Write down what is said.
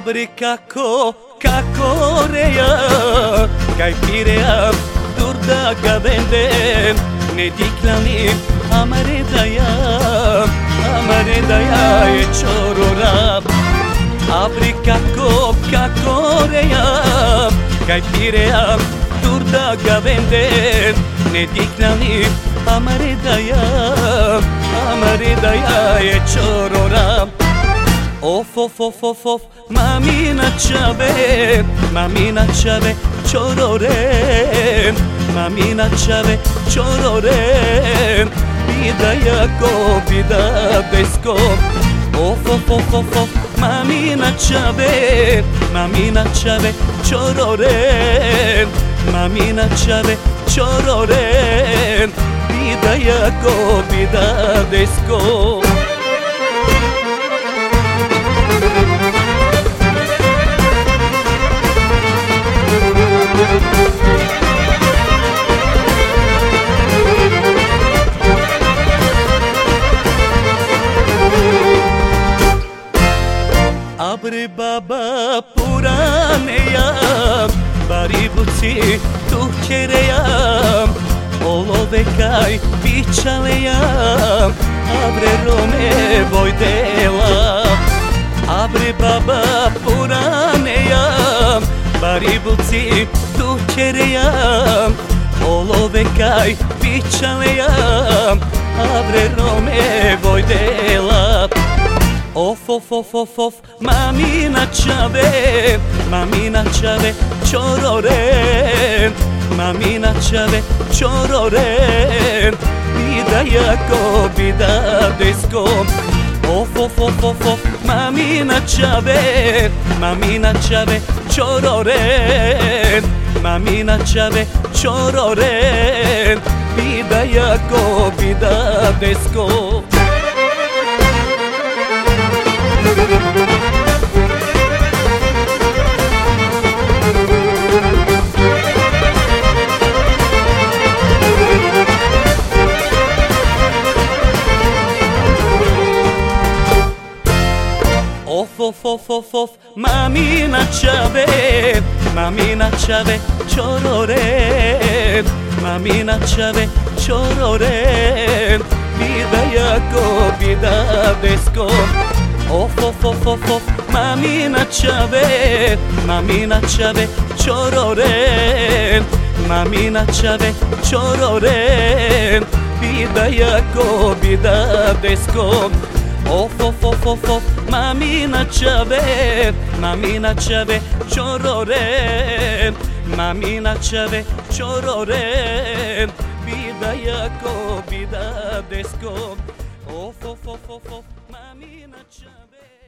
Abri kako, kako reja Kaj pirea, durda ga vendem Ne diklani, amare daya Amare daya e chorora Abri kako, kako reja Kaj pirea, durda ga vendem Ne diklani, amare daya Amare daya e chorora Of of of of of Mamina çave Mamina çave çorore Mamina çave çorore Bida jako bida desko. Of of of of of Mamina çave Mamina çave çorore Mamina çave çorore Bida jako bida desko ابر بابا puranejam Baribuci tukerejam Olove kaj pičalejam Abre rome vojdela Abre baba puranejam Baribuci tukerejam Olove kaj pičalejam Abre rome vojdela Of of of of of چوروره شبه ممینت شبه چراره. ممینت کو بیدا بیده یکو بیده دیسکم Of of of of of ممینت شبه ممینت شبه چراره. ممینت شبه چراره. بیده یکو بیده دیسکم of of of of mamina chave mamina chave chorore. Mamina chave chorore. Vida yako vida besko of of of of of mamina chave mamina chave chorore. Mamina chave chorore. Vida yako vida besko Of of of of of. Mamina çave Mamina çave çorore Mamina çave çorore Bida jako bida desko Of of of of of. Çave